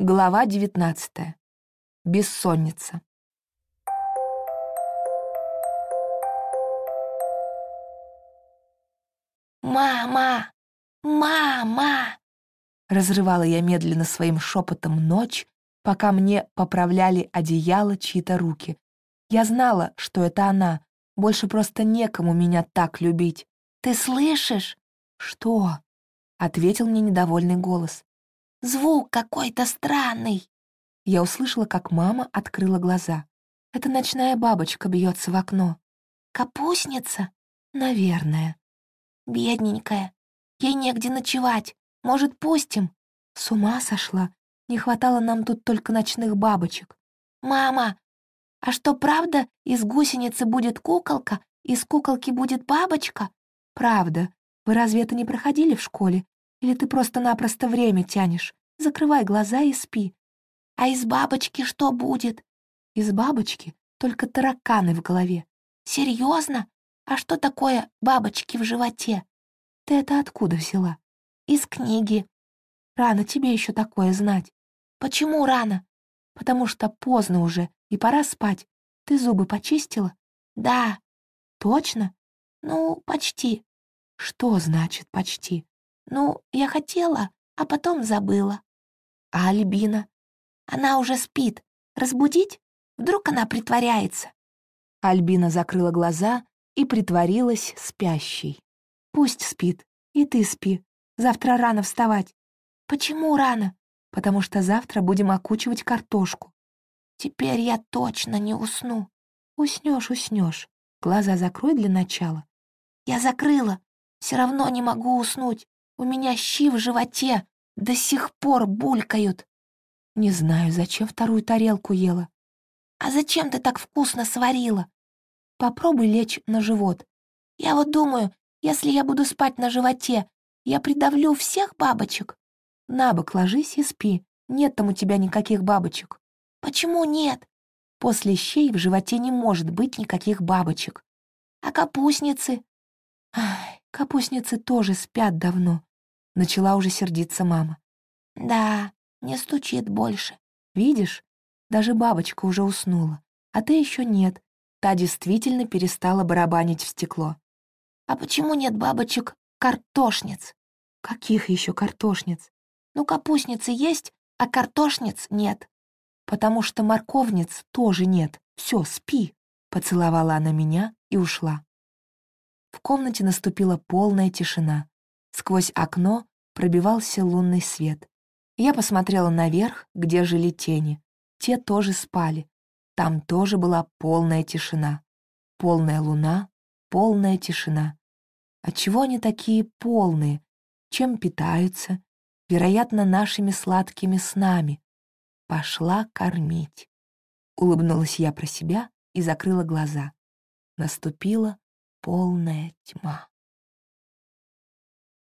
Глава 19. Бессонница. «Мама! Мама!» Разрывала я медленно своим шепотом ночь, пока мне поправляли одеяло чьи-то руки. Я знала, что это она, больше просто некому меня так любить. «Ты слышишь?» «Что?» — ответил мне недовольный голос. Звук какой-то странный. Я услышала, как мама открыла глаза. Это ночная бабочка бьется в окно. Капустница? Наверное. Бедненькая. Ей негде ночевать. Может, пустим? С ума сошла. Не хватало нам тут только ночных бабочек. Мама, а что, правда, из гусеницы будет куколка, из куколки будет бабочка? Правда. Вы разве это не проходили в школе? Или ты просто-напросто время тянешь? Закрывай глаза и спи. А из бабочки что будет? Из бабочки только тараканы в голове. Серьезно? А что такое бабочки в животе? Ты это откуда взяла? Из книги. Рано тебе еще такое знать. Почему рано? Потому что поздно уже, и пора спать. Ты зубы почистила? Да. Точно? Ну, почти. Что значит «почти»? Ну, я хотела, а потом забыла. А Альбина? Она уже спит. Разбудить? Вдруг она притворяется. Альбина закрыла глаза и притворилась спящей. Пусть спит, и ты спи. Завтра рано вставать. Почему рано? Потому что завтра будем окучивать картошку. Теперь я точно не усну. Уснешь, уснешь. Глаза закрой для начала. Я закрыла. Все равно не могу уснуть. У меня щи в животе до сих пор булькают. Не знаю, зачем вторую тарелку ела. А зачем ты так вкусно сварила? Попробуй лечь на живот. Я вот думаю, если я буду спать на животе, я придавлю всех бабочек. На бок ложись и спи. Нет там у тебя никаких бабочек. Почему нет? После щей в животе не может быть никаких бабочек. А капустницы? Ай, капустницы тоже спят давно. Начала уже сердиться мама. «Да, не стучит больше. Видишь, даже бабочка уже уснула, а ты еще нет. Та действительно перестала барабанить в стекло. А почему нет бабочек картошниц? Каких еще картошниц? Ну, капустницы есть, а картошниц нет. Потому что морковниц тоже нет. Все, спи. Поцеловала она меня и ушла. В комнате наступила полная тишина. Сквозь окно пробивался лунный свет. Я посмотрела наверх, где жили тени. Те тоже спали. Там тоже была полная тишина. Полная луна, полная тишина. Отчего они такие полные? Чем питаются? Вероятно, нашими сладкими снами. Пошла кормить. Улыбнулась я про себя и закрыла глаза. Наступила полная тьма.